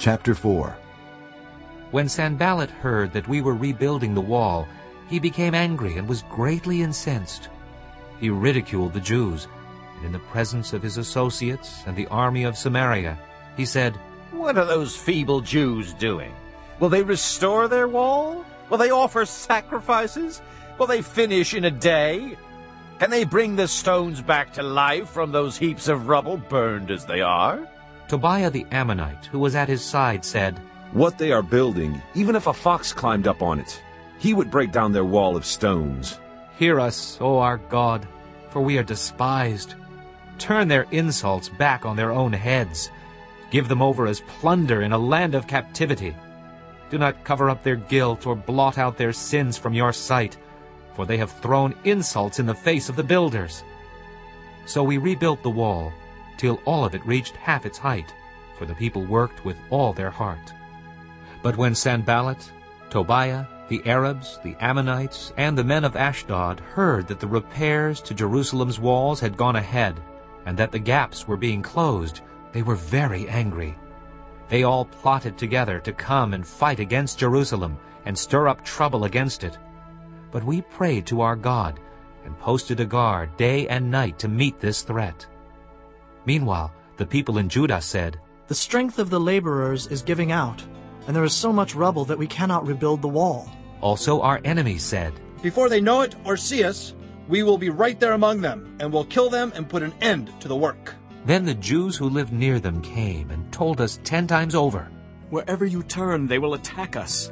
Chapter 4 When Sanballat heard that we were rebuilding the wall, he became angry and was greatly incensed. He ridiculed the Jews, and in the presence of his associates and the army of Samaria, he said, What are those feeble Jews doing? Will they restore their wall? Will they offer sacrifices? Will they finish in a day? Can they bring the stones back to life from those heaps of rubble burned as they are? Tobiah the Ammonite, who was at his side, said, What they are building, even if a fox climbed up on it, he would break down their wall of stones. Hear us, O our God, for we are despised. Turn their insults back on their own heads. Give them over as plunder in a land of captivity. Do not cover up their guilt or blot out their sins from your sight, for they have thrown insults in the face of the builders. So we rebuilt the wall, till all of it reached half its height, for the people worked with all their heart. But when Sanballat, Tobiah, the Arabs, the Ammonites, and the men of Ashdod heard that the repairs to Jerusalem's walls had gone ahead, and that the gaps were being closed, they were very angry. They all plotted together to come and fight against Jerusalem and stir up trouble against it. But we prayed to our God and posted a guard day and night to meet this threat. Meanwhile, the people in Judah said, The strength of the laborers is giving out, and there is so much rubble that we cannot rebuild the wall. Also our enemies said, Before they know it or see us, we will be right there among them, and will kill them and put an end to the work. Then the Jews who lived near them came and told us ten times over, Wherever you turn, they will attack us.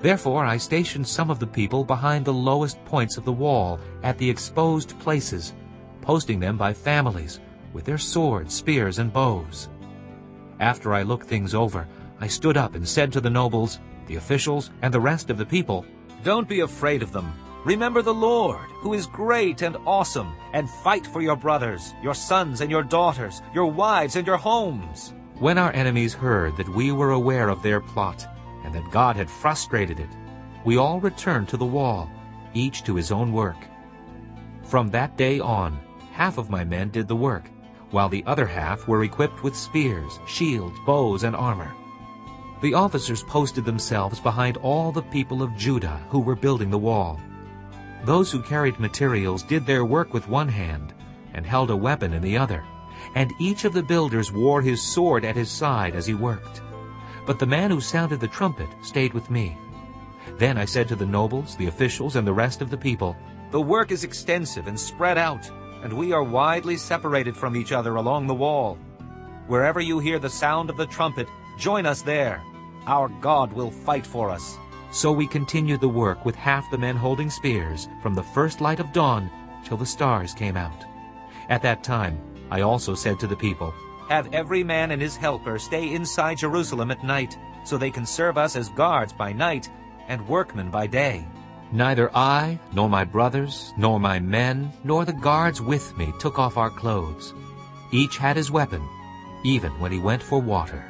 Therefore I stationed some of the people behind the lowest points of the wall, at the exposed places, posting them by families, with their swords, spears, and bows. After I looked things over, I stood up and said to the nobles, the officials, and the rest of the people, Don't be afraid of them. Remember the Lord, who is great and awesome, and fight for your brothers, your sons and your daughters, your wives and your homes. When our enemies heard that we were aware of their plot, and that God had frustrated it, we all returned to the wall, each to his own work. From that day on, half of my men did the work, while the other half were equipped with spears, shields, bows, and armor. The officers posted themselves behind all the people of Judah who were building the wall. Those who carried materials did their work with one hand and held a weapon in the other, and each of the builders wore his sword at his side as he worked. But the man who sounded the trumpet stayed with me. Then I said to the nobles, the officials, and the rest of the people, The work is extensive and spread out, and we are widely separated from each other along the wall. Wherever you hear the sound of the trumpet, join us there. Our God will fight for us. So we continued the work with half the men holding spears from the first light of dawn till the stars came out. At that time I also said to the people, Have every man and his helper stay inside Jerusalem at night, so they can serve us as guards by night and workmen by day. Neither I, nor my brothers, nor my men, nor the guards with me took off our clothes. Each had his weapon, even when he went for water.